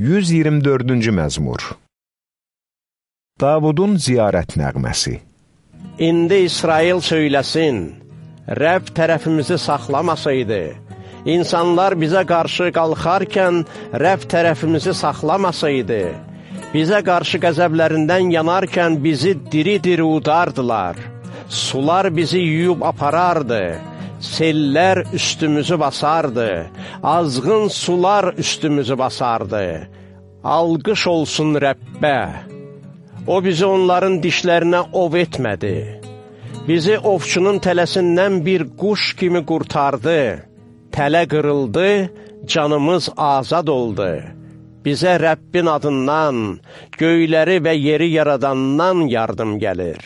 124-cü məzmur. Davudun ziyarət nəğməsi. İndi İsrail söyləsin, Rəbb tərəfimizi saxlamasaydı, insanlar bizə qarşı qalxarkən Rəbb tərəfimizi saxlamasaydı, bizə qarşı qəzəblərindən yanarkən bizi diri-diri udardılar, sular bizi yuyub aparardı, sellər üstümüzü basardı, azğın sular üstümüzü basardı. Alqış olsun Rəbbə, O bizi onların dişlərinə ov etmədi. Bizi ovçunun tələsindən bir quş kimi qurtardı. Tələ qırıldı, canımız azad oldu. Bizə Rəbbin adından, göyləri və yeri yaradandan yardım gəlir.